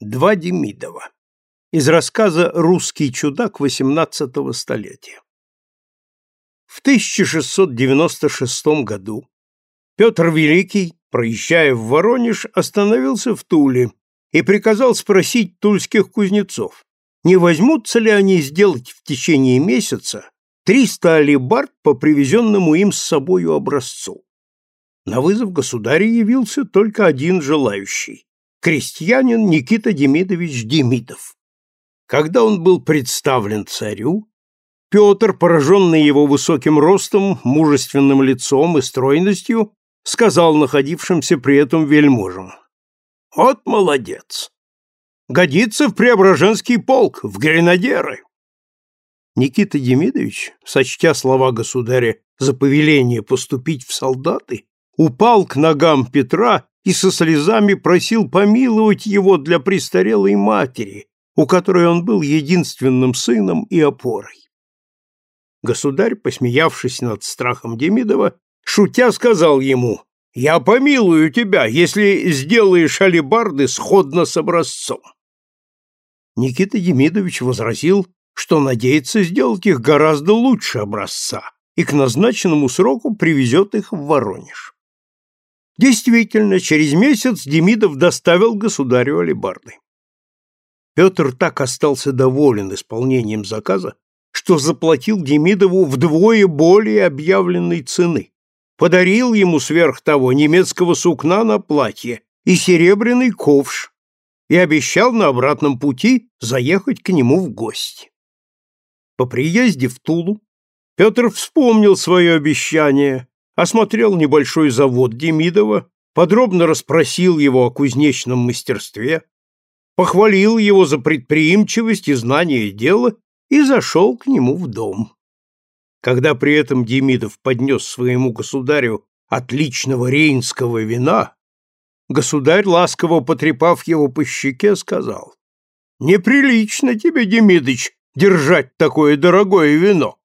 Два Демидова. Из рассказа «Русский чудак» XVIII столетия. В 1696 году Петр Великий, проезжая в Воронеж, остановился в Туле и приказал спросить тульских кузнецов, не возьмутся ли они сделать в течение месяца 300 алибард по привезенному им с собою образцу. На вызов государя явился только один желающий крестьянин Никита Демидович Демидов. Когда он был представлен царю, Петр, пораженный его высоким ростом, мужественным лицом и стройностью, сказал находившимся при этом вельможам, «Вот молодец! Годится в Преображенский полк, в гренадеры!» Никита Демидович, сочтя слова государя за повеление поступить в солдаты, упал к ногам Петра и со слезами просил помиловать его для престарелой матери, у которой он был единственным сыном и опорой. Государь, посмеявшись над страхом Демидова, шутя сказал ему, «Я помилую тебя, если сделаешь алебарды сходно с образцом». Никита Демидович возразил, что надеется сделать их гораздо лучше образца и к назначенному сроку привезет их в Воронеж. Действительно, через месяц Демидов доставил государю алебарды. Петр так остался доволен исполнением заказа, что заплатил Демидову вдвое более объявленной цены, подарил ему сверх того немецкого сукна на платье и серебряный ковш и обещал на обратном пути заехать к нему в гости. По приезде в Тулу Петр вспомнил свое обещание осмотрел небольшой завод Демидова, подробно расспросил его о кузнечном мастерстве, похвалил его за предприимчивость и знание дела и зашел к нему в дом. Когда при этом Демидов поднес своему государю отличного рейнского вина, государь, ласково потрепав его по щеке, сказал, «Неприлично тебе, Демидыч, держать такое дорогое вино.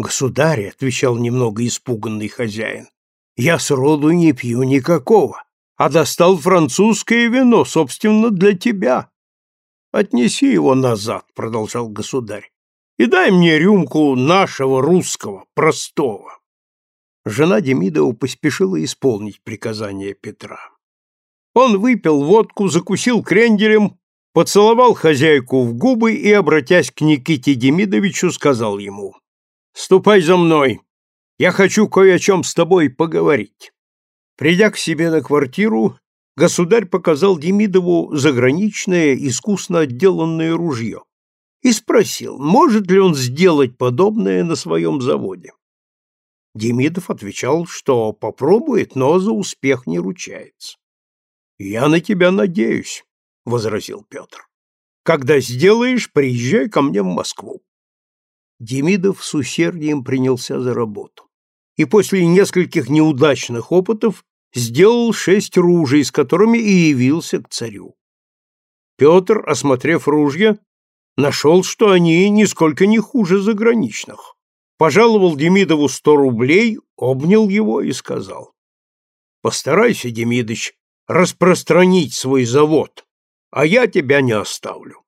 Государь, отвечал немного испуганный хозяин, я сроду не пью никакого, а достал французское вино, собственно, для тебя. Отнеси его назад, продолжал государь, и дай мне рюмку нашего русского, простого. Жена Демидова поспешила исполнить приказание Петра. Он выпил водку, закусил кренделем, поцеловал хозяйку в губы и, обратясь к Никите Демидовичу, сказал ему Ступай за мной. Я хочу кое о чем с тобой поговорить. Придя к себе на квартиру, государь показал Демидову заграничное, искусно отделанное ружье и спросил, может ли он сделать подобное на своем заводе. Демидов отвечал, что попробует, но за успех не ручается. «Я на тебя надеюсь», — возразил Петр. «Когда сделаешь, приезжай ко мне в Москву. Демидов с усердием принялся за работу. И после нескольких неудачных опытов сделал шесть ружей, с которыми и явился к царю. Петр, осмотрев ружья, нашел, что они нисколько не хуже заграничных. Пожаловал Демидову сто рублей, обнял его и сказал. «Постарайся, Демидыч, распространить свой завод, а я тебя не оставлю».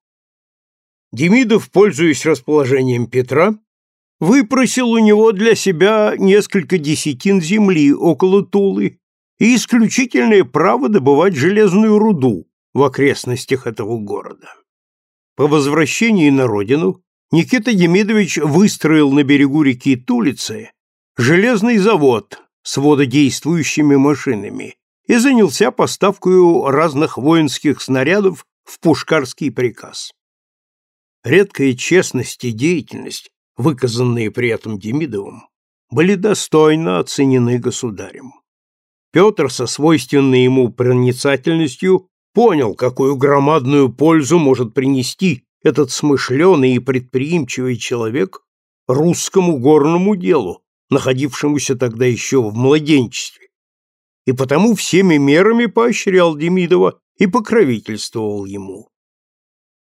Демидов, пользуясь расположением Петра, выпросил у него для себя несколько десятин земли около Тулы и исключительное право добывать железную руду в окрестностях этого города. По возвращении на родину Никита Демидович выстроил на берегу реки Тулицы железный завод с вододействующими машинами и занялся поставкой разных воинских снарядов в Пушкарский приказ. Редкая честность и деятельность, выказанные при этом Демидовым, были достойно оценены государем. Петр со свойственной ему проницательностью понял, какую громадную пользу может принести этот смышленый и предприимчивый человек русскому горному делу, находившемуся тогда еще в младенчестве, и потому всеми мерами поощрял Демидова и покровительствовал ему.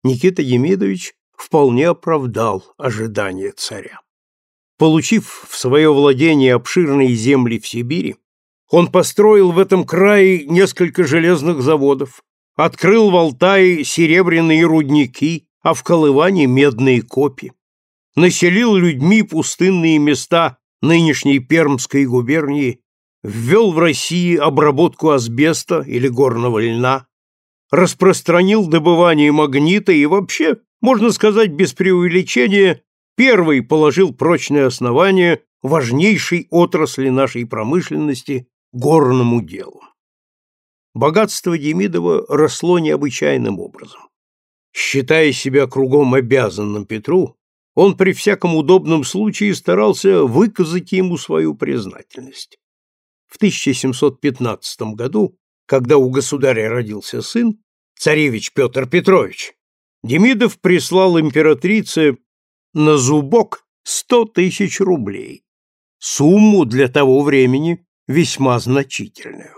Никита Демидович вполне оправдал ожидания царя. Получив в свое владение обширные земли в Сибири, он построил в этом крае несколько железных заводов, открыл в Алтае серебряные рудники, а в Колыване медные копи, населил людьми пустынные места нынешней Пермской губернии, ввел в России обработку асбеста или горного льна, распространил добывание магнита и вообще, можно сказать без преувеличения, первый положил прочное основание важнейшей отрасли нашей промышленности – горному делу. Богатство Демидова росло необычайным образом. Считая себя кругом обязанным Петру, он при всяком удобном случае старался выказать ему свою признательность. В 1715 году, когда у государя родился сын, царевич Петр Петрович, Демидов прислал императрице на зубок сто тысяч рублей, сумму для того времени весьма значительную.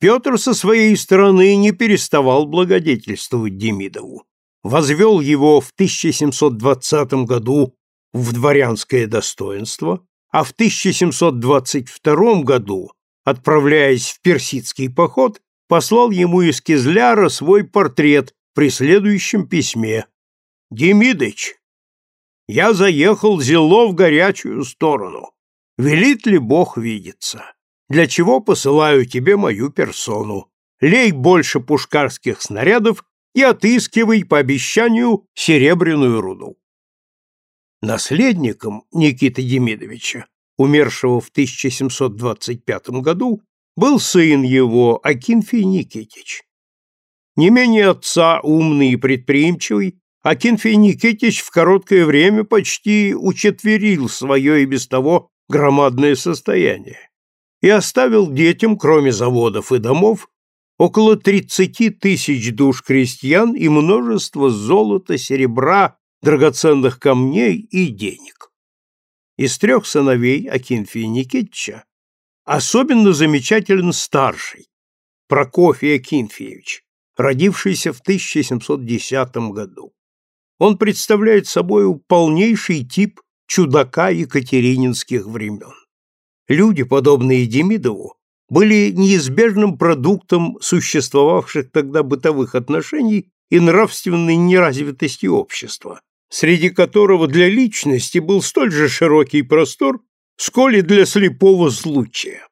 Петр со своей стороны не переставал благодетельствовать Демидову, возвел его в 1720 году в дворянское достоинство, а в 1722 году, отправляясь в персидский поход, послал ему из Кизляра свой портрет при следующем письме. «Демидыч, я заехал зело в горячую сторону. Велит ли Бог видеться? Для чего посылаю тебе мою персону? Лей больше пушкарских снарядов и отыскивай по обещанию серебряную руду. Наследником Никиты Демидовича, умершего в 1725 году, был сын его, Акинфий Никитич. Не менее отца умный и предприимчивый, Акинфий Никитич в короткое время почти учетверил свое и без того громадное состояние и оставил детям, кроме заводов и домов, около 30 тысяч душ крестьян и множество золота, серебра, драгоценных камней и денег. Из трех сыновей Акинфия Никитича особенно замечателен старший, Прокофий Акинфеевич, родившийся в 1710 году. Он представляет собой полнейший тип чудака екатерининских времен. Люди, подобные Демидову, были неизбежным продуктом существовавших тогда бытовых отношений и нравственной неразвитости общества, среди которого для личности был столь же широкий простор, сколь и для слепого случая.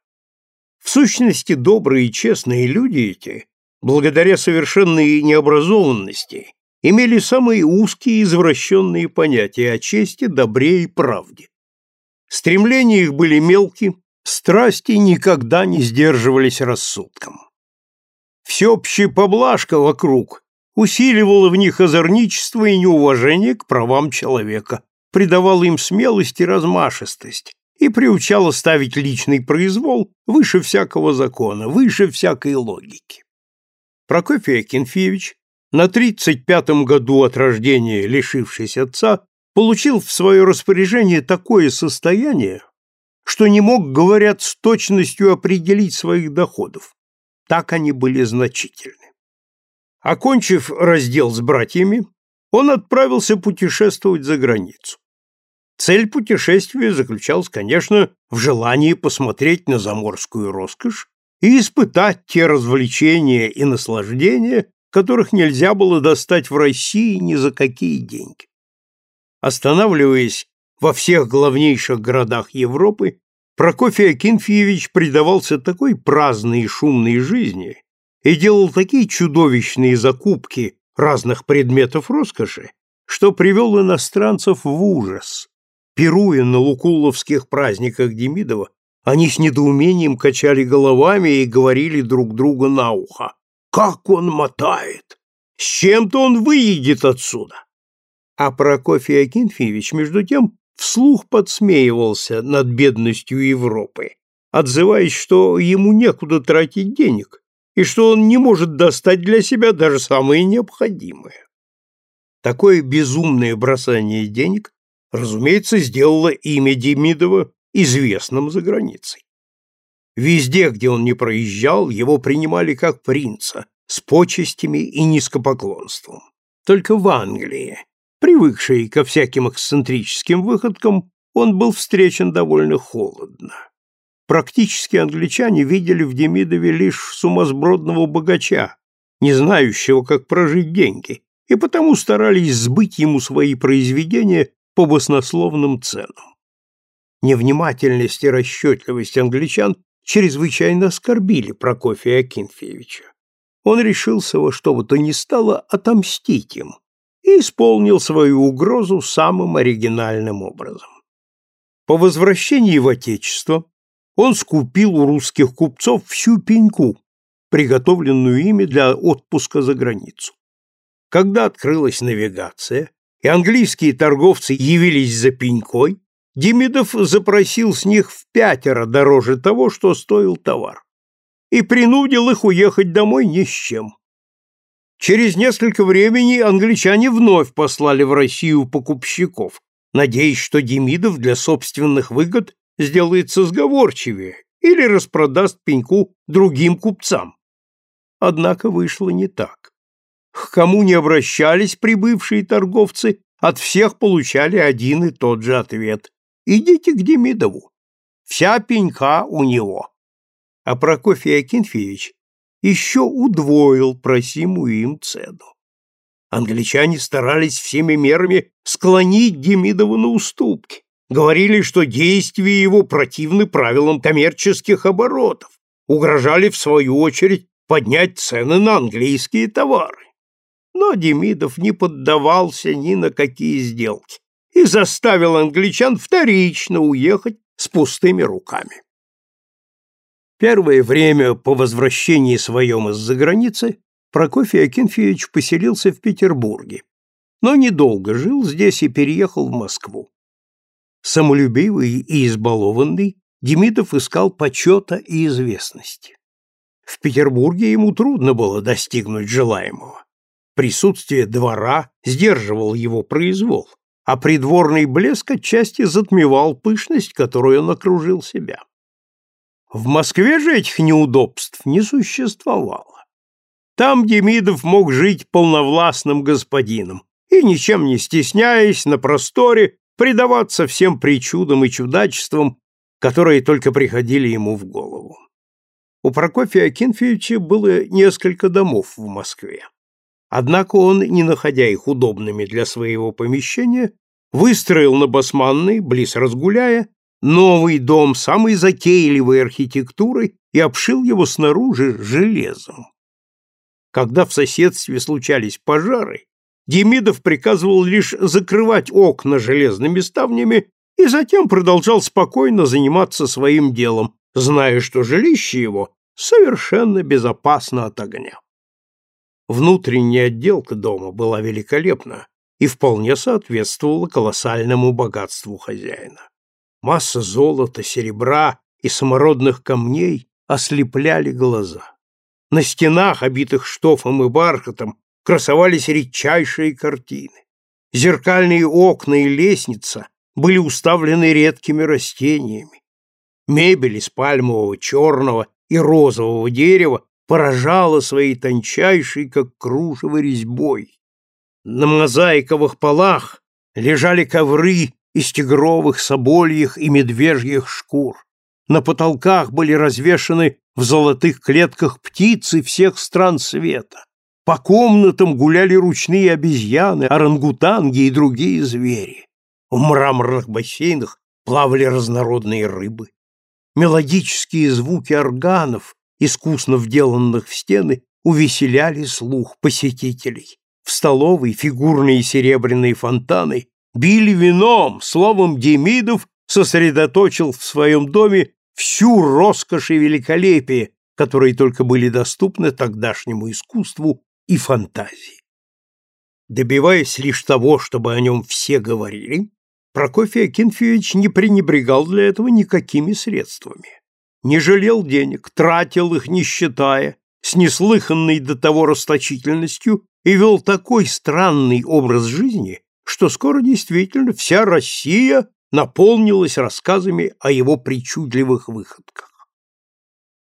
В сущности, добрые и честные люди эти, благодаря совершенной необразованности, имели самые узкие извращенные понятия о чести, добре и правде. Стремления их были мелки, страсти никогда не сдерживались рассудком. Всеобщая поблажка вокруг усиливала в них озорничество и неуважение к правам человека, придавала им смелость и размашистость и приучала ставить личный произвол выше всякого закона, выше всякой логики. Прокофий Акинфеевич, на 35-м году от рождения лишившись отца, получил в свое распоряжение такое состояние, что не мог, говорят, с точностью определить своих доходов. Так они были значительны. Окончив раздел с братьями, он отправился путешествовать за границу. Цель путешествия заключалась, конечно, в желании посмотреть на заморскую роскошь и испытать те развлечения и наслаждения, которых нельзя было достать в России ни за какие деньги. Останавливаясь во всех главнейших городах Европы, Прокофий Акинфеевич предавался такой праздной и шумной жизни и делал такие чудовищные закупки разных предметов роскоши, что привел иностранцев в ужас. Пируя на лукуловских праздниках Демидова, они с недоумением качали головами и говорили друг другу на ухо. «Как он мотает! С чем-то он выедет отсюда!» А Прокофий Акинфеевич, между тем, вслух подсмеивался над бедностью Европы, отзываясь, что ему некуда тратить денег и что он не может достать для себя даже самое необходимое. Такое безумное бросание денег, разумеется, сделало имя Демидова известным за границей. Везде, где он не проезжал, его принимали как принца, с почестями и низкопоклонством. Только в Англии, Привыкший ко всяким эксцентрическим выходкам, он был встречен довольно холодно. Практически англичане видели в Демидове лишь сумасбродного богача, не знающего, как прожить деньги, и потому старались сбыть ему свои произведения по баснословным ценам. Невнимательность и расчетливость англичан чрезвычайно оскорбили Прокофия Акинфеевича. Он решился во что бы то ни стало отомстить им и исполнил свою угрозу самым оригинальным образом. По возвращении в Отечество он скупил у русских купцов всю пеньку, приготовленную ими для отпуска за границу. Когда открылась навигация, и английские торговцы явились за пенькой, Демидов запросил с них в пятеро дороже того, что стоил товар, и принудил их уехать домой ни с чем. Через несколько времени англичане вновь послали в Россию покупщиков, надеясь, что Демидов для собственных выгод сделается сговорчивее или распродаст пеньку другим купцам. Однако вышло не так. К кому не обращались прибывшие торговцы, от всех получали один и тот же ответ. Идите к Демидову. Вся пенька у него. А Прокофий Акинфеевич еще удвоил просимую им цену. Англичане старались всеми мерами склонить Демидова на уступки. Говорили, что действия его противны правилам коммерческих оборотов. Угрожали, в свою очередь, поднять цены на английские товары. Но Демидов не поддавался ни на какие сделки и заставил англичан вторично уехать с пустыми руками. Первое время по возвращении своем из-за границы Прокофий Акинфеевич поселился в Петербурге, но недолго жил здесь и переехал в Москву. Самолюбивый и избалованный, Демидов искал почета и известности. В Петербурге ему трудно было достигнуть желаемого. Присутствие двора сдерживал его произвол, а придворный блеск отчасти затмевал пышность, которую он окружил себя. В Москве же этих неудобств не существовало. Там Демидов мог жить полновластным господином и, ничем не стесняясь, на просторе предаваться всем причудам и чудачествам, которые только приходили ему в голову. У Прокофия Акинфеевича было несколько домов в Москве. Однако он, не находя их удобными для своего помещения, выстроил на Басманной, близ Разгуляя, новый дом самой затейливой архитектурой и обшил его снаружи железом. Когда в соседстве случались пожары, Демидов приказывал лишь закрывать окна железными ставнями и затем продолжал спокойно заниматься своим делом, зная, что жилище его совершенно безопасно от огня. Внутренняя отделка дома была великолепна и вполне соответствовала колоссальному богатству хозяина. Масса золота, серебра и самородных камней ослепляли глаза. На стенах, обитых штофом и бархатом, красовались редчайшие картины. Зеркальные окна и лестница были уставлены редкими растениями. Мебель из пальмового, черного и розового дерева поражала своей тончайшей, как кружево, резьбой. На мозаиковых полах лежали ковры из тигровых, собольих и медвежьих шкур. На потолках были развешаны в золотых клетках птицы всех стран света. По комнатам гуляли ручные обезьяны, орангутанги и другие звери. В мраморных бассейнах плавали разнородные рыбы мелодические звуки органов, искусно вделанных в стены, увеселяли слух посетителей. В столовой фигурные серебряные фонтаны били вином, словом, Демидов сосредоточил в своем доме всю роскошь и великолепие, которые только были доступны тогдашнему искусству и фантазии. Добиваясь лишь того, чтобы о нем все говорили, Прокофий Акинфеевич не пренебрегал для этого никакими средствами. Не жалел денег, тратил их, не считая, с неслыханной до того расточительностью и вел такой странный образ жизни, что скоро действительно вся Россия наполнилась рассказами о его причудливых выходках.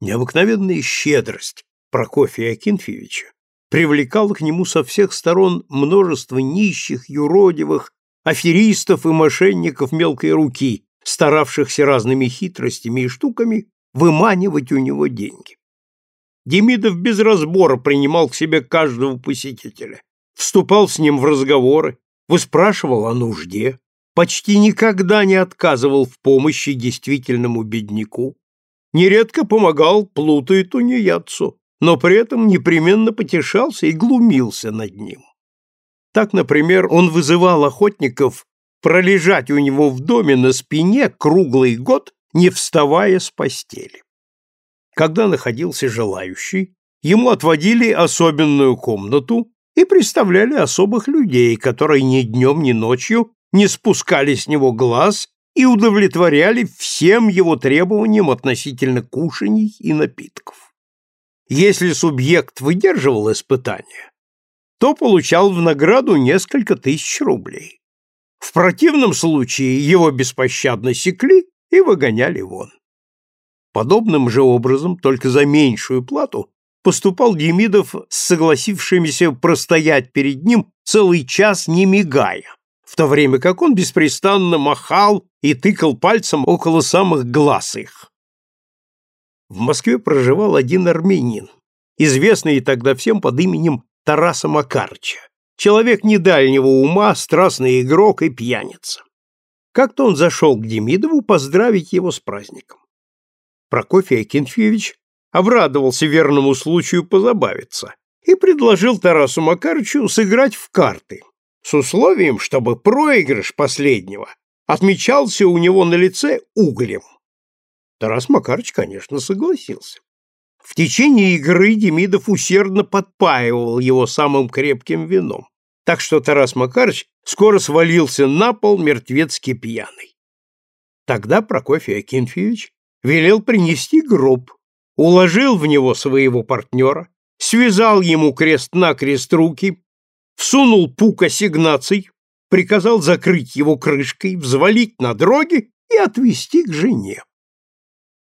Необыкновенная щедрость Прокофия Акинфеевича привлекала к нему со всех сторон множество нищих, юродивых аферистов и мошенников мелкой руки, старавшихся разными хитростями и штуками выманивать у него деньги. Демидов без разбора принимал к себе каждого посетителя, вступал с ним в разговоры, выспрашивал о нужде, почти никогда не отказывал в помощи действительному бедняку, нередко помогал Плуту и Тунеядцу, но при этом непременно потешался и глумился над ним. Так, например, он вызывал охотников пролежать у него в доме на спине круглый год, не вставая с постели. Когда находился желающий, ему отводили особенную комнату и представляли особых людей, которые ни днем, ни ночью не спускали с него глаз и удовлетворяли всем его требованиям относительно кушаний и напитков. Если субъект выдерживал испытание, то получал в награду несколько тысяч рублей. В противном случае его беспощадно секли и выгоняли вон. Подобным же образом, только за меньшую плату, поступал Демидов с согласившимися простоять перед ним целый час не мигая, в то время как он беспрестанно махал и тыкал пальцем около самых глаз их. В Москве проживал один армянин, известный тогда всем под именем Тараса Макарыча, человек недальнего ума, страстный игрок и пьяница. Как-то он зашел к Демидову поздравить его с праздником. Прокофий Акинфьевич обрадовался верному случаю позабавиться и предложил Тарасу Макарычу сыграть в карты, с условием, чтобы проигрыш последнего отмечался у него на лице углем. Тарас Макарыч, конечно, согласился. В течение игры Демидов усердно подпаивал его самым крепким вином, так что Тарас Макарыч скоро свалился на пол мертвецки пьяный. Тогда Прокофий Акинфьевич велел принести гроб, уложил в него своего партнера, связал ему крест-накрест руки всунул пук ассигнаций, приказал закрыть его крышкой, взвалить на дроги и отвезти к жене.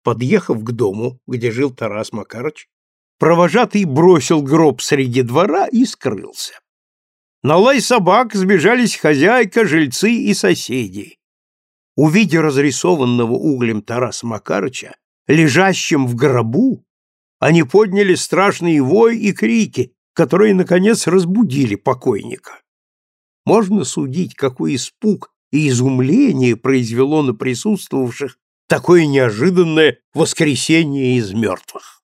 Подъехав к дому, где жил Тарас Макарыч, провожатый бросил гроб среди двора и скрылся. На лай собак сбежались хозяйка, жильцы и соседи. Увидя разрисованного углем Тараса Макарыча, лежащим в гробу, они подняли страшный вой и крики, которые, наконец, разбудили покойника. Можно судить, какой испуг и изумление произвело на присутствовавших такое неожиданное воскресение из мертвых.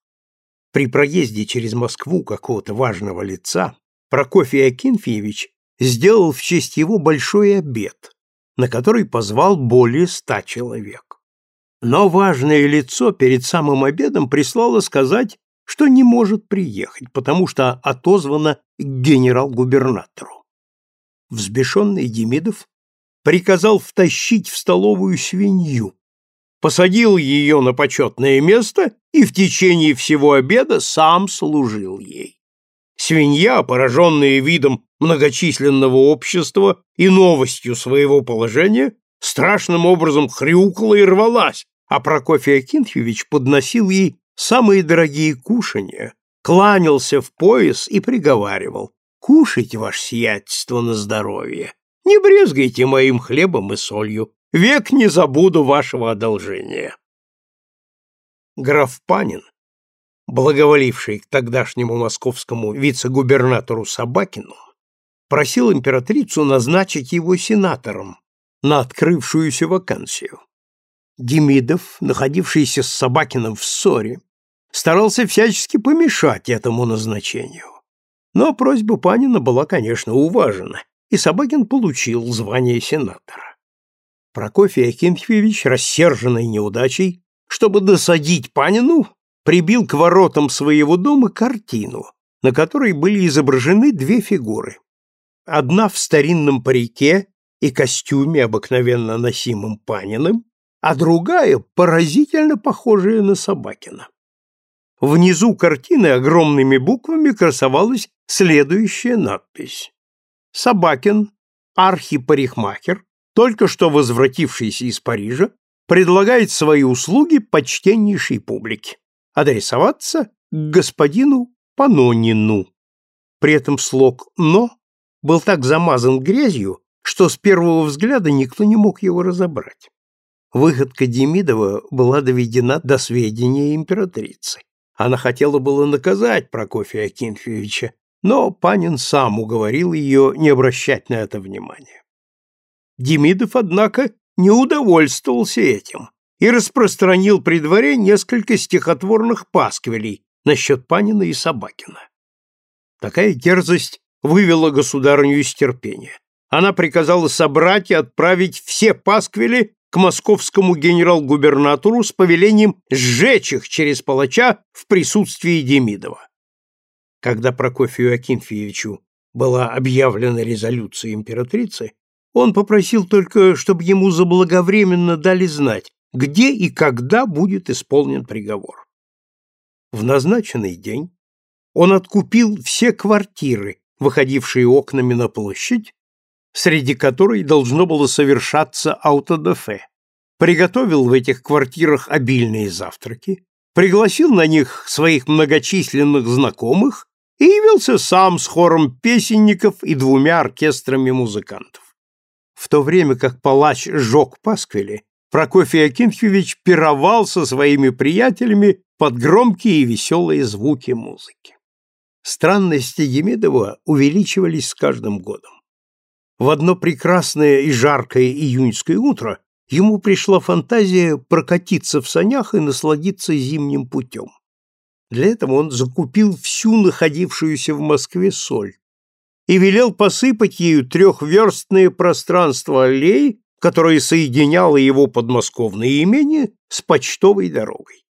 При проезде через Москву какого-то важного лица Прокофий Акинфеевич сделал в честь его большой обед, на который позвал более ста человек. Но важное лицо перед самым обедом прислало сказать, что не может приехать, потому что отозвано генерал-губернатору. Взбешенный Демидов приказал втащить в столовую свинью, посадил ее на почетное место и в течение всего обеда сам служил ей. Свинья, пораженная видом многочисленного общества и новостью своего положения, страшным образом хрюкала и рвалась, а Прокофий Акинфьевич подносил ей самые дорогие кушанья, кланялся в пояс и приговаривал «Кушайте, ваше сиятельство, на здоровье, не брезгайте моим хлебом и солью, век не забуду вашего одолжения». Граф Панин, благоволивший к тогдашнему московскому вице-губернатору Собакину, просил императрицу назначить его сенатором на открывшуюся вакансию. Демидов, находившийся с Собакиным в ссоре, старался всячески помешать этому назначению. Но просьба Панина была, конечно, уважена, и Собакин получил звание сенатора. Прокофий Акинфьевич, рассерженный неудачей, чтобы досадить Панину, прибил к воротам своего дома картину, на которой были изображены две фигуры. Одна в старинном парике и костюме, обыкновенно носимым Паниным, а другая поразительно похожая на Собакина. Внизу картины огромными буквами красовалась следующая надпись. Собакин, архипарикмахер, только что возвратившийся из Парижа, предлагает свои услуги почтеннейшей публике. Адресоваться господину Панонину. При этом слог «но» был так замазан грязью, что с первого взгляда никто не мог его разобрать. Выходка Демидова была доведена до сведения императрицы. Она хотела было наказать Прокофия Акинфьевича, но Панин сам уговорил ее не обращать на это внимания. Демидов, однако, не удовольствовался этим и распространил при дворе несколько стихотворных пасквилей насчет Панина и Собакина. Такая дерзость вывела государыню из терпения. Она приказала собрать и отправить все пасквили к московскому генерал-губернатору с повелением сжечь их через палача в присутствии Демидова. Когда Прокофию Акинфеевичу была объявлена резолюция императрицы, он попросил только, чтобы ему заблаговременно дали знать, где и когда будет исполнен приговор. В назначенный день он откупил все квартиры, выходившие окнами на площадь, среди которой должно было совершаться аутодафе, приготовил в этих квартирах обильные завтраки, пригласил на них своих многочисленных знакомых и явился сам с хором песенников и двумя оркестрами музыкантов. В то время как палач сжег пасквили, Прокофий Акинфьевич пировал со своими приятелями под громкие и веселые звуки музыки. Странности Демидова увеличивались с каждым годом. В одно прекрасное и жаркое июньское утро ему пришла фантазия прокатиться в санях и насладиться зимним путем. Для этого он закупил всю находившуюся в Москве соль и велел посыпать ею трехверстное пространство аллей, которое соединяло его подмосковное имение с почтовой дорогой.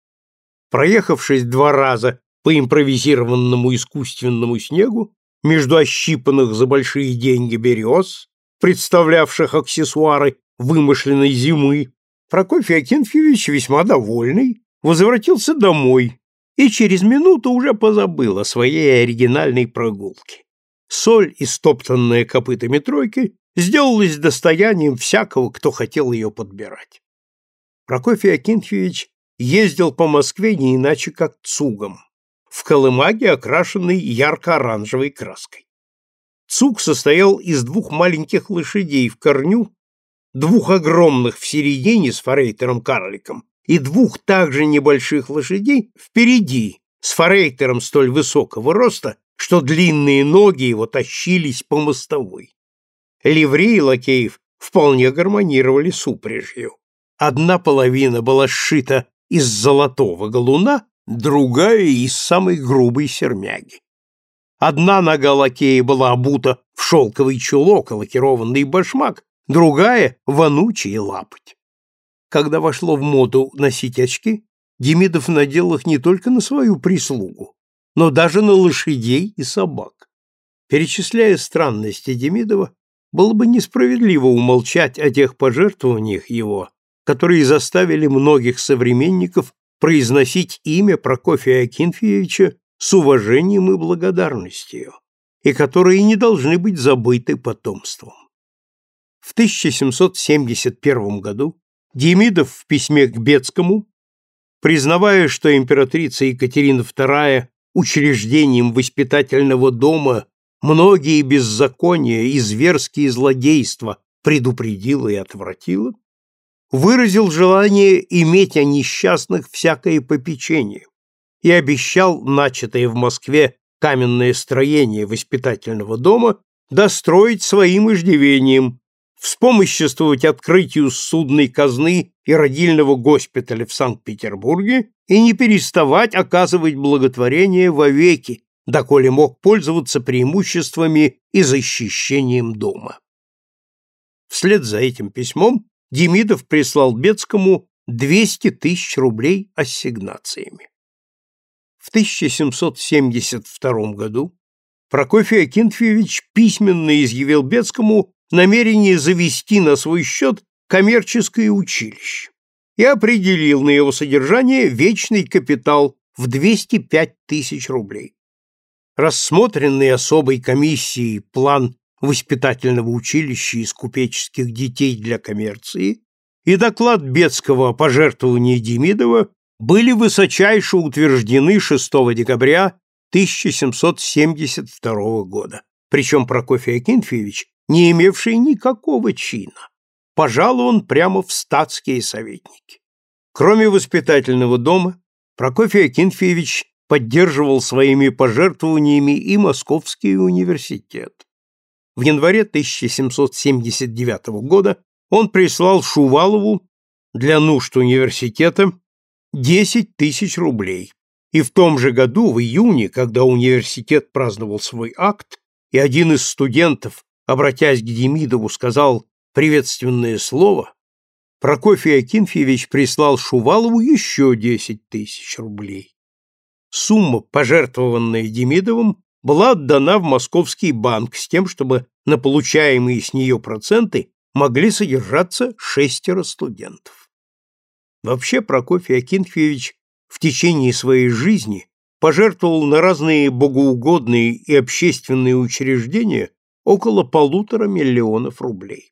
Проехавшись два раза по импровизированному искусственному снегу, между ощипанных за большие деньги берез, представлявших аксессуары вымышленной зимы, Прокофий Акинфьевич, весьма довольный, возвратился домой и через минуту уже позабыл о своей оригинальной прогулке. Соль, истоптанная копытами тройки, сделалась достоянием всякого, кто хотел ее подбирать. Прокофий Акинфьевич ездил по Москве не иначе, как цугом в колымаге, окрашенной ярко-оранжевой краской. Цуг состоял из двух маленьких лошадей в корню, двух огромных в середине с форейтером-карликом и двух также небольших лошадей впереди с форейтером столь высокого роста, что длинные ноги его тащились по мостовой. Ливреи лакеев вполне гармонировали с упряжью. Одна половина была сшита из золотого галуна, другая из самой грубой сермяги. Одна нога лакея была обута в шелковый чулок и лакированный башмак, другая — в анучий лапоть. Когда вошло в моду носить очки, Демидов надел их не только на свою прислугу, но даже на лошадей и собак. Перечисляя странности Демидова, было бы несправедливо умолчать о тех пожертвованиях его, которые заставили многих современников произносить имя Прокофия Акинфеевича с уважением и благодарностью, и которые не должны быть забыты потомством. В 1771 году Демидов в письме к Бецкому, признавая, что императрица Екатерина II учреждением воспитательного дома многие беззакония и зверские злодейства предупредила и отвратила, выразил желание иметь о несчастных всякое попечение и обещал начатое в Москве каменное строение воспитательного дома достроить своим иждивением, вспомоществовать открытию судной казны и родильного госпиталя в Санкт-Петербурге и не переставать оказывать благотворение вовеки, доколе мог пользоваться преимуществами и защищением дома. Вслед за этим письмом Демидов прислал Бецкому 200 тысяч рублей ассигнациями. В 1772 году Прокофий Акинфьевич письменно изъявил Бецкому намерение завести на свой счет коммерческое училище и определил на его содержание вечный капитал в 205 тысяч рублей. Рассмотренный особой комиссией план воспитательного училища из купеческих детей для коммерции и доклад Бетского о пожертвовании Демидова были высочайше утверждены 6 декабря 1772 года, причем Прокофий Акинфеевич, не имевший никакого чина, пожалован прямо в статские советники. Кроме воспитательного дома, Прокофий Акинфеевич поддерживал своими пожертвованиями и Московский университет. В январе 1779 года он прислал Шувалову для нужд университета 10 тысяч рублей. И в том же году, в июне, когда университет праздновал свой акт, и один из студентов, обратясь к Демидову, сказал приветственное слово, Прокофий Акинфьевич прислал Шувалову еще 10 тысяч рублей. Сумма, пожертвованная Демидовым, была отдана в Московский банк с тем, чтобы на получаемые с нее проценты могли содержаться шестеро студентов. Вообще Прокофий Акинфьевич в течение своей жизни пожертвовал на разные богоугодные и общественные учреждения около полутора миллионов рублей.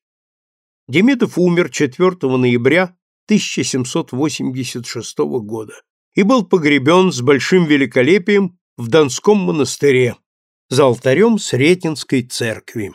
Демидов умер 4 ноября 1786 года и был погребен с большим великолепием в Донском монастыре за алтарем Сретенской церкви.